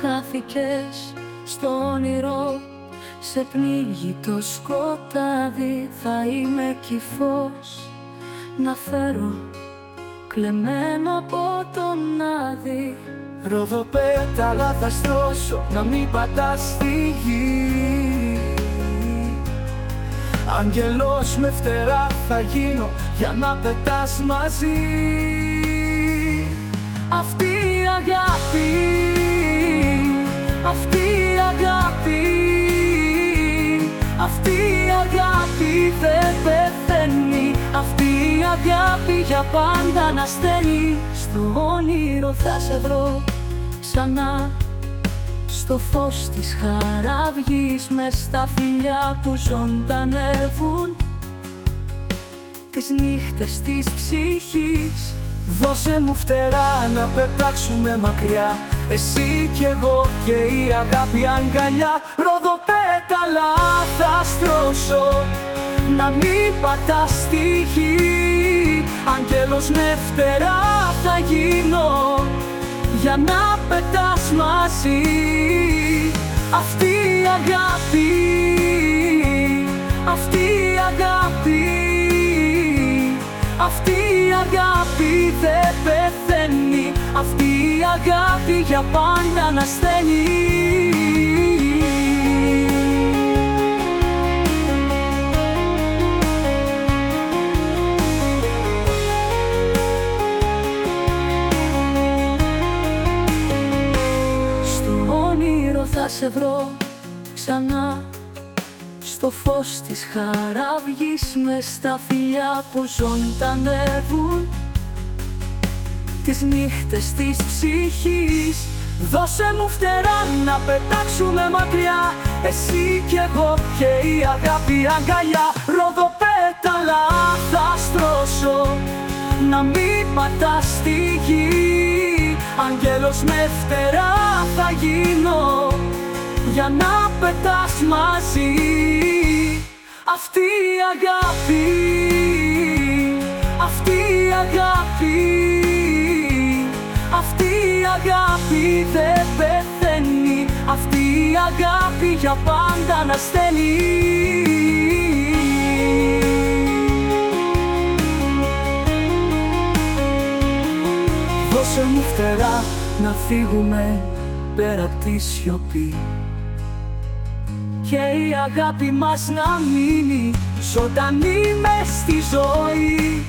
χάθηκες στο όνειρο Σε πνίγει το σκοτάδι θα είμαι κι φως. Να φέρω κλεμμένο από τον άδει Ροδοπέταλα θα στρώσω να μην πατάς στη γη. Αγγελός με φτερά θα γίνω για να πετάς μαζί αγάπη για πάντα να στέλνει. Στο όνειρο θα σε βρω ξανά. Στο φως της χαραυγής μες στα φιλιά που ζωντανεύουν. Τις νύχτες της ψυχής. Δώσε μου φτερά να πετάξουμε μακριά. Εσύ κι εγώ και η αγάπη αγκαλιά. Ροδοπέταλα θα στρώσω Να μην πατάς στη γη Αγγέλος με φτερά θα γίνω Για να πετάς μαζί. Αυτή η αγάπη Αυτή η αγάπη Αυτή η αγάπη δεν πεθαίνει. Αυτή η αγάπη για πάντα να στέλνει θα σε βρω ξανά. Στο φως της χαραυγής με στα φιλιά που ζωντανεύουν. Τις νύχτες της ψυχής. Δώσε μου φτερά να πετάξουμε μακριά. Εσύ κι εγώ και η αγάπη αγκαλιά. Ροδοπέταλα θα στρώσω. Να μην πατάς στη γη. Αγγέλος με φτερά θα γίνω Για να πετάς μαζί Αυτή η αγάπη Αυτή η αγάπη αυτή η αγάπη δεν πεθαίνει. Αυτή η αγάπη για πάντα να στέλνει. Δώσε μου φτερά να φύγουμε πέρα απ' τη σιωπή Και η αγάπη μας να μείνει ζωντανή μες στη ζωή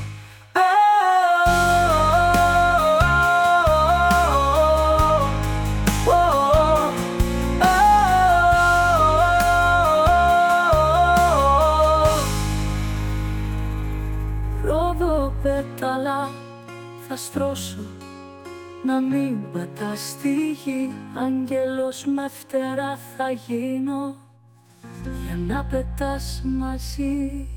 Ρόδο-πέταλα θα στρώσω να μην πατάς στη γη Αγγέλος με φτερά θα γίνω για να πετάς μαζί